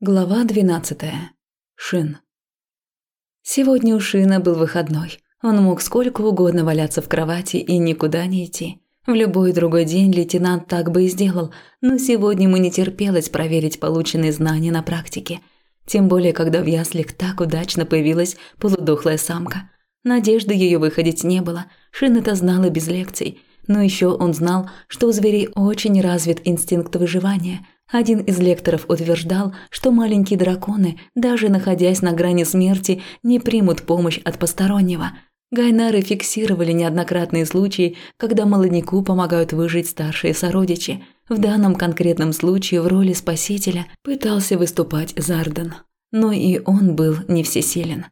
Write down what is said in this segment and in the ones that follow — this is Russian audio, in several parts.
Глава 12. Шин. Сегодня у Шина был выходной. Он мог сколько угодно валяться в кровати и никуда не идти. В любой другой день лейтенант так бы и сделал, но сегодня ему не терпелось проверить полученные знания на практике. Тем более, когда в яслях так удачно появилась полудохлая самка. Надежды ее выходить не было, Шин это знал и без лекций. Но еще он знал, что у зверей очень развит инстинкт выживания – один из лекторов утверждал, что маленькие драконы, даже находясь на грани смерти, не примут помощь от постороннего. Гайнары фиксировали неоднократные случаи, когда молодняку помогают выжить старшие сородичи. В данном конкретном случае в роли спасителя пытался выступать Зарден. Но и он был не всесилен.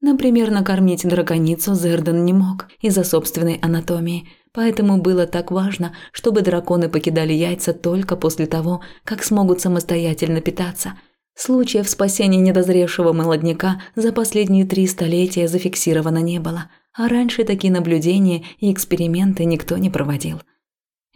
Например, накормить драконицу Зерден не мог из-за собственной анатомии – Поэтому было так важно, чтобы драконы покидали яйца только после того, как смогут самостоятельно питаться. Случаев спасения недозревшего молодняка за последние три столетия зафиксировано не было, а раньше такие наблюдения и эксперименты никто не проводил.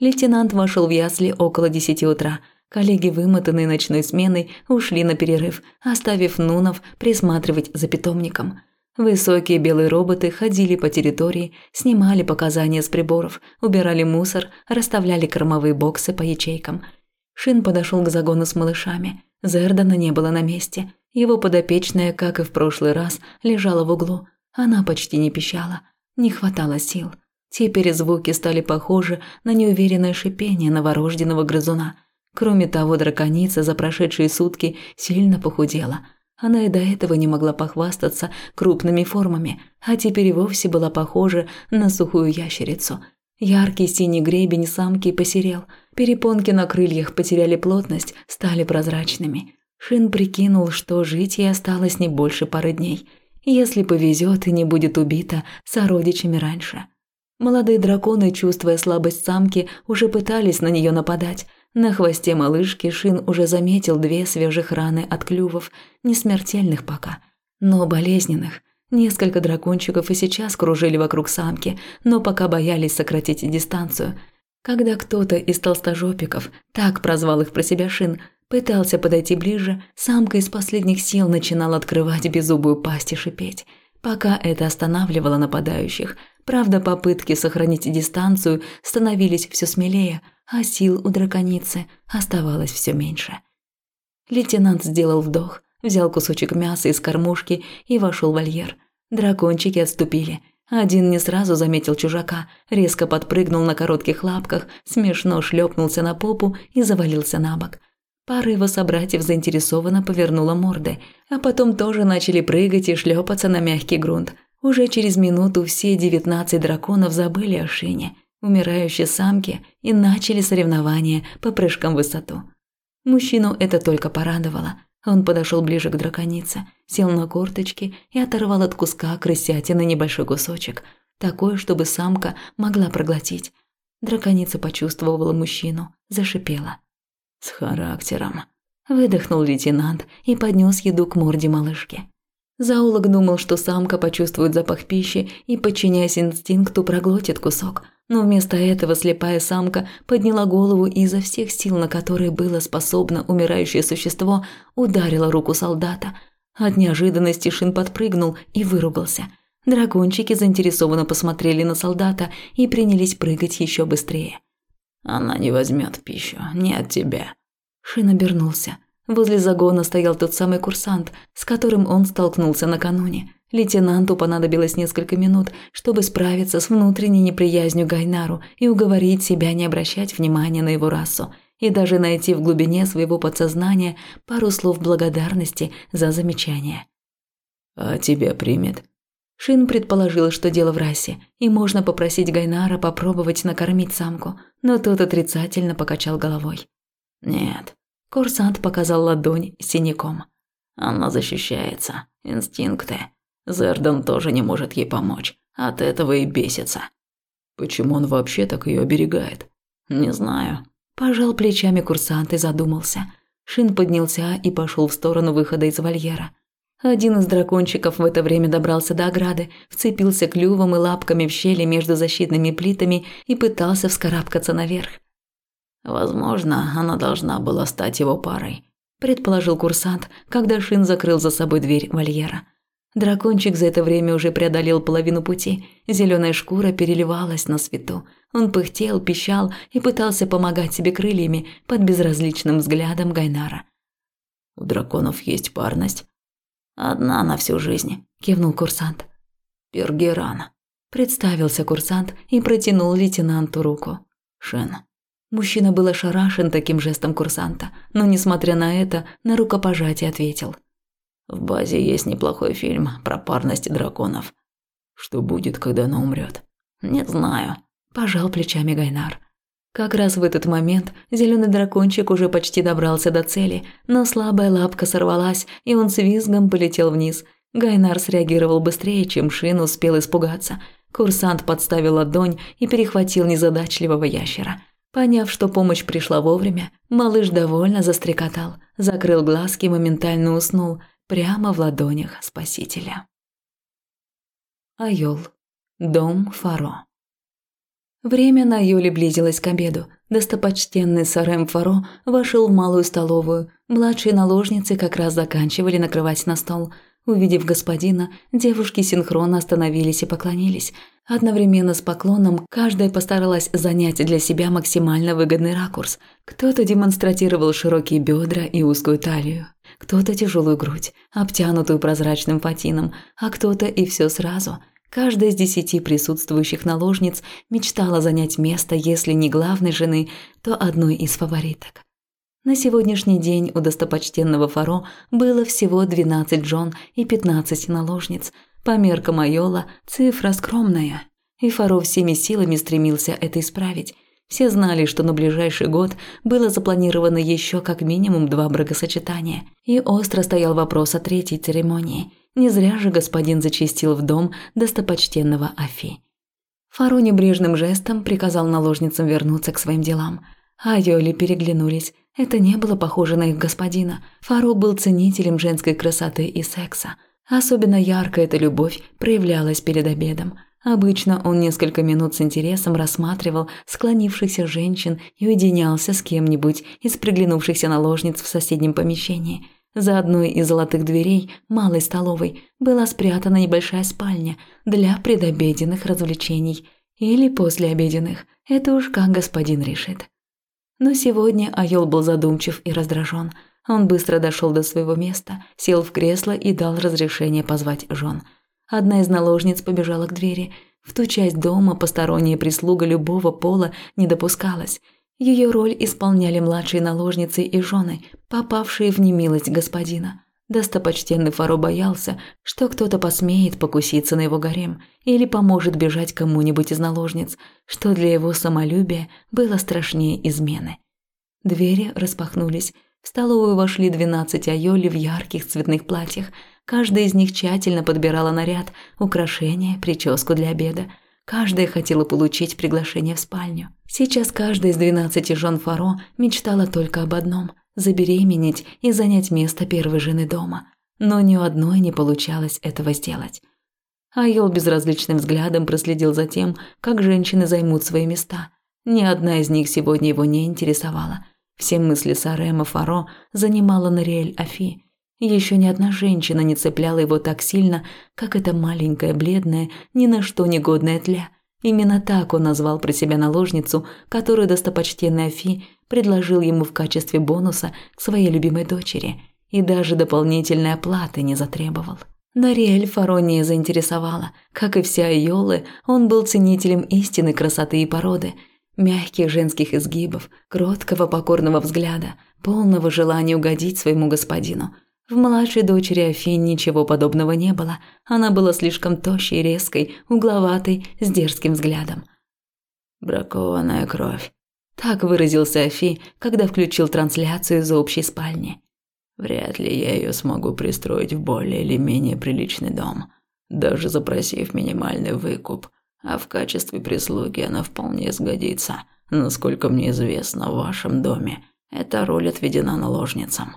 Лейтенант вошел в ясли около десяти утра. Коллеги, вымотанные ночной сменой, ушли на перерыв, оставив Нунов присматривать за питомником – Высокие белые роботы ходили по территории, снимали показания с приборов, убирали мусор, расставляли кормовые боксы по ячейкам. Шин подошел к загону с малышами. Зердана не было на месте. Его подопечная, как и в прошлый раз, лежала в углу. Она почти не пищала. Не хватало сил. Теперь звуки стали похожи на неуверенное шипение новорожденного грызуна. Кроме того, драконица за прошедшие сутки сильно похудела – она и до этого не могла похвастаться крупными формами, а теперь и вовсе была похожа на сухую ящерицу. Яркий синий гребень самки посерел, перепонки на крыльях потеряли плотность, стали прозрачными. Шин прикинул, что жить ей осталось не больше пары дней, если повезет и не будет убита сородичами раньше. Молодые драконы, чувствуя слабость самки, уже пытались на нее нападать, на хвосте малышки Шин уже заметил две свежих раны от клювов, не смертельных пока, но болезненных. Несколько дракончиков и сейчас кружили вокруг самки, но пока боялись сократить дистанцию. Когда кто-то из толстожопиков, так прозвал их про себя Шин, пытался подойти ближе, самка из последних сил начинала открывать беззубую пасть и шипеть. Пока это останавливало нападающих, правда попытки сохранить дистанцию становились все смелее – а сил у драконицы оставалось все меньше. Лейтенант сделал вдох, взял кусочек мяса из кормушки и вошел в вольер. Дракончики отступили. Один не сразу заметил чужака, резко подпрыгнул на коротких лапках, смешно шлепнулся на попу и завалился на бок. Пара его собратьев заинтересованно повернула морды, а потом тоже начали прыгать и шлепаться на мягкий грунт. Уже через минуту все девятнадцать драконов забыли о шине – умирающей самки и начали соревнования по прыжкам в высоту. Мужчину это только порадовало. Он подошел ближе к драконице, сел на корточки и оторвал от куска крысятины небольшой кусочек, такой, чтобы самка могла проглотить. Драконица почувствовала мужчину, зашипела. «С характером», – выдохнул лейтенант и поднес еду к морде малышки. Заулок думал, что самка почувствует запах пищи и, подчиняясь инстинкту, проглотит кусок – но вместо этого слепая самка подняла голову и изо всех сил, на которые было способно умирающее существо, ударила руку солдата. От неожиданности Шин подпрыгнул и выругался. Дракончики заинтересованно посмотрели на солдата и принялись прыгать еще быстрее. «Она не возьмет пищу, не от тебя». Шин обернулся. Возле загона стоял тот самый курсант, с которым он столкнулся накануне – Лейтенанту понадобилось несколько минут, чтобы справиться с внутренней неприязнью Гайнару и уговорить себя не обращать внимания на его расу, и даже найти в глубине своего подсознания пару слов благодарности за замечание. «А тебя примет?» Шин предположил, что дело в расе, и можно попросить Гайнара попробовать накормить самку, но тот отрицательно покачал головой. «Нет». Курсант показал ладонь синяком. «Она защищается. Инстинкты. Зердан тоже не может ей помочь. От этого и бесится. Почему он вообще так ее оберегает? Не знаю. Пожал плечами курсант и задумался. Шин поднялся и пошел в сторону выхода из вольера. Один из дракончиков в это время добрался до ограды, вцепился клювом и лапками в щели между защитными плитами и пытался вскарабкаться наверх. Возможно, она должна была стать его парой. предположил курсант, когда Шин закрыл за собой дверь вольера. Дракончик за это время уже преодолел половину пути. Зеленая шкура переливалась на свету. Он пыхтел, пищал и пытался помогать себе крыльями под безразличным взглядом Гайнара. «У драконов есть парность?» «Одна на всю жизнь», – кивнул курсант. «Пергерана», – представился курсант и протянул лейтенанту руку. «Шен». Мужчина был ошарашен таким жестом курсанта, но, несмотря на это, на рукопожатие ответил – в базе есть неплохой фильм про парность драконов. Что будет, когда она умрет? Не знаю. Пожал плечами Гайнар. Как раз в этот момент зеленый дракончик уже почти добрался до цели, но слабая лапка сорвалась, и он с визгом полетел вниз. Гайнар среагировал быстрее, чем Шин успел испугаться. Курсант подставил ладонь и перехватил незадачливого ящера. Поняв, что помощь пришла вовремя, малыш довольно застрекотал, закрыл глазки и моментально уснул, прямо в ладонях спасителя. Айол. Дом Фаро. Время на Айоле близилось к обеду. Достопочтенный Сарем Фаро вошел в малую столовую. Младшие наложницы как раз заканчивали накрывать на стол – Увидев господина, девушки синхронно остановились и поклонились. Одновременно с поклоном каждая постаралась занять для себя максимально выгодный ракурс. Кто-то демонстрировал широкие бедра и узкую талию, кто-то тяжелую грудь, обтянутую прозрачным фатином, а кто-то и все сразу. Каждая из десяти присутствующих наложниц мечтала занять место, если не главной жены, то одной из фавориток. На сегодняшний день у достопочтенного Фаро было всего 12 жен и 15 наложниц. По меркам Айола цифра скромная. И Фаро всеми силами стремился это исправить. Все знали, что на ближайший год было запланировано еще как минимум два бракосочетания. И остро стоял вопрос о третьей церемонии. Не зря же господин зачистил в дом достопочтенного Афи. Фаро небрежным жестом приказал наложницам вернуться к своим делам. А Йоли переглянулись. Это не было похоже на их господина. Фаро был ценителем женской красоты и секса. Особенно ярко эта любовь проявлялась перед обедом. Обычно он несколько минут с интересом рассматривал склонившихся женщин и уединялся с кем-нибудь из приглянувшихся наложниц в соседнем помещении. За одной из золотых дверей малой столовой была спрятана небольшая спальня для предобеденных развлечений или послеобеденных. Это уж как господин решит. Но сегодня Айол был задумчив и раздражен. Он быстро дошел до своего места, сел в кресло и дал разрешение позвать жен. Одна из наложниц побежала к двери. В ту часть дома посторонняя прислуга любого пола не допускалась. Ее роль исполняли младшие наложницы и жены, попавшие в немилость господина. Достопочтенный Фаро боялся, что кто-то посмеет покуситься на его гарем или поможет бежать кому-нибудь из наложниц, что для его самолюбия было страшнее измены. Двери распахнулись. В столовую вошли двенадцать айоли в ярких цветных платьях. Каждая из них тщательно подбирала наряд, украшения, прическу для обеда. Каждая хотела получить приглашение в спальню. Сейчас каждая из двенадцати жен Фаро мечтала только об одном – забеременеть и занять место первой жены дома. Но ни у одной не получалось этого сделать. Айол безразличным взглядом проследил за тем, как женщины займут свои места. Ни одна из них сегодня его не интересовала. Все мысли Сарема Фаро занимала Нариэль Афи. Еще ни одна женщина не цепляла его так сильно, как эта маленькая, бледная, ни на что негодная тля. Именно так он назвал про себя наложницу, которую достопочтенный Афи предложил ему в качестве бонуса к своей любимой дочери и даже дополнительной оплаты не затребовал. Нариэль Фаро не заинтересовала. Как и вся Айолы, он был ценителем истины красоты и породы, мягких женских изгибов, кроткого покорного взгляда, полного желания угодить своему господину. В младшей дочери Афи ничего подобного не было. Она была слишком тощей, резкой, угловатой, с дерзким взглядом. «Бракованная кровь», так выразился Афи, когда включил трансляцию из общей спальни. Вряд ли я ее смогу пристроить в более или менее приличный дом, даже запросив минимальный выкуп. А в качестве прислуги она вполне сгодится. Насколько мне известно, в вашем доме эта роль отведена наложницам.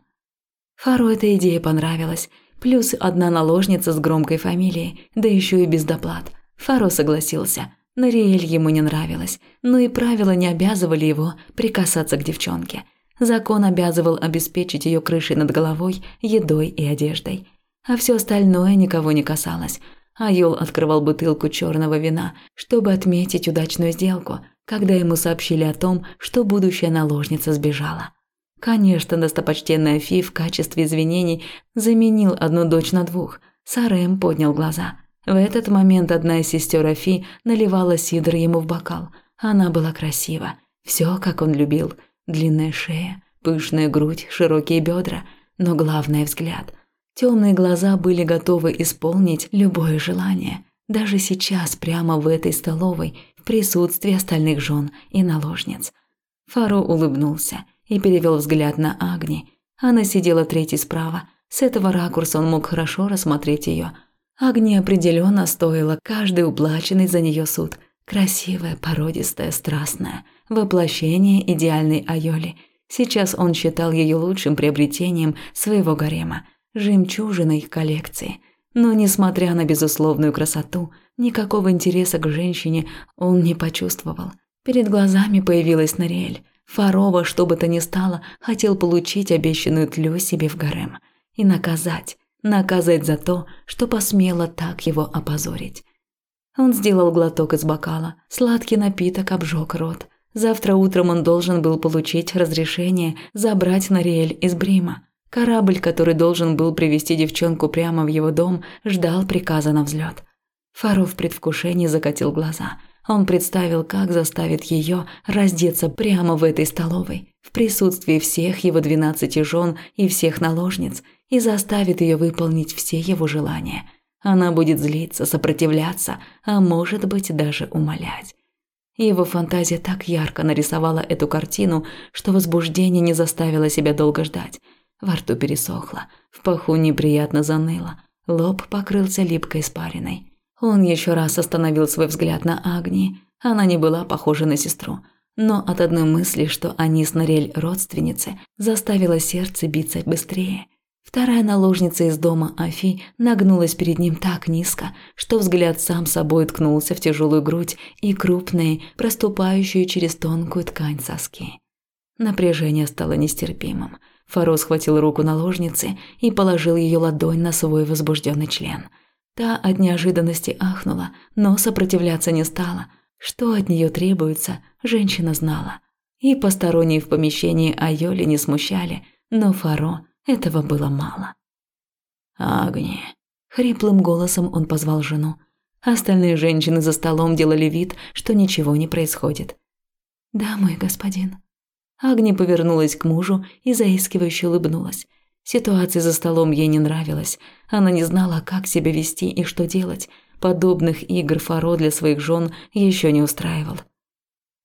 Фару эта идея понравилась. Плюс одна наложница с громкой фамилией, да еще и без доплат. Фаро согласился – Нариэль ему не нравилась, но и правила не обязывали его прикасаться к девчонке. Закон обязывал обеспечить ее крышей над головой, едой и одеждой. А все остальное никого не касалось. Айол открывал бутылку черного вина, чтобы отметить удачную сделку, когда ему сообщили о том, что будущая наложница сбежала. Конечно, достопочтенный Афи в качестве извинений заменил одну дочь на двух. Сарем поднял глаза. В этот момент одна из сестер Афи наливала сидр ему в бокал. Она была красива. Все, как он любил – Длинная шея, пышная грудь, широкие бедра, но главное – взгляд. Темные глаза были готовы исполнить любое желание. Даже сейчас, прямо в этой столовой, в присутствии остальных жен и наложниц. Фаро улыбнулся и перевел взгляд на Агни. Она сидела третьей справа. С этого ракурса он мог хорошо рассмотреть ее. Агни определенно стоила каждый уплаченный за нее суд. Красивая, породистая, страстная – воплощение идеальной Айоли. Сейчас он считал ее лучшим приобретением своего гарема, жемчужиной их коллекции. Но, несмотря на безусловную красоту, никакого интереса к женщине он не почувствовал. Перед глазами появилась Нориэль. Фарова, что бы то ни стало, хотел получить обещанную тлю себе в гарем. И наказать, наказать за то, что посмело так его опозорить. Он сделал глоток из бокала, сладкий напиток обжег рот. Завтра утром он должен был получить разрешение забрать Нариэль из Брима. Корабль, который должен был привести девчонку прямо в его дом, ждал приказа на взлет. Фаро в предвкушении закатил глаза. Он представил, как заставит ее раздеться прямо в этой столовой, в присутствии всех его двенадцати жен и всех наложниц, и заставит ее выполнить все его желания. Она будет злиться, сопротивляться, а может быть даже умолять. Его фантазия так ярко нарисовала эту картину, что возбуждение не заставило себя долго ждать. Во рту пересохло, в паху неприятно заныло, лоб покрылся липкой испариной. Он еще раз остановил свой взгляд на Агни. Она не была похожа на сестру, но от одной мысли, что они с Норель родственницы, заставило сердце биться быстрее. Вторая наложница из дома Афи нагнулась перед ним так низко, что взгляд сам собой ткнулся в тяжелую грудь и крупные, проступающие через тонкую ткань соски. Напряжение стало нестерпимым. Фаро схватил руку наложницы и положил ее ладонь на свой возбужденный член. Та от неожиданности ахнула, но сопротивляться не стала. Что от нее требуется, женщина знала. И посторонние в помещении Айоли не смущали, но Фаро этого было мало. «Агни!» – хриплым голосом он позвал жену. Остальные женщины за столом делали вид, что ничего не происходит. «Да, мой господин». Агни повернулась к мужу и заискивающе улыбнулась. Ситуация за столом ей не нравилась. Она не знала, как себя вести и что делать. Подобных игр Фаро для своих жен еще не устраивал.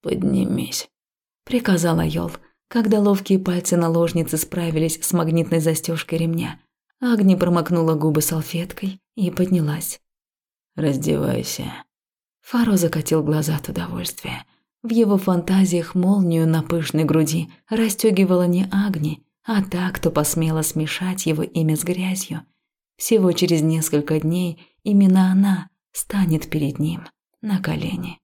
«Поднимись», – приказала Йол когда ловкие пальцы наложницы справились с магнитной застежкой ремня. Агни промокнула губы салфеткой и поднялась. «Раздевайся». Фаро закатил глаза от удовольствия. В его фантазиях молнию на пышной груди расстегивала не Агни, а та, кто посмела смешать его имя с грязью. Всего через несколько дней именно она станет перед ним на колени.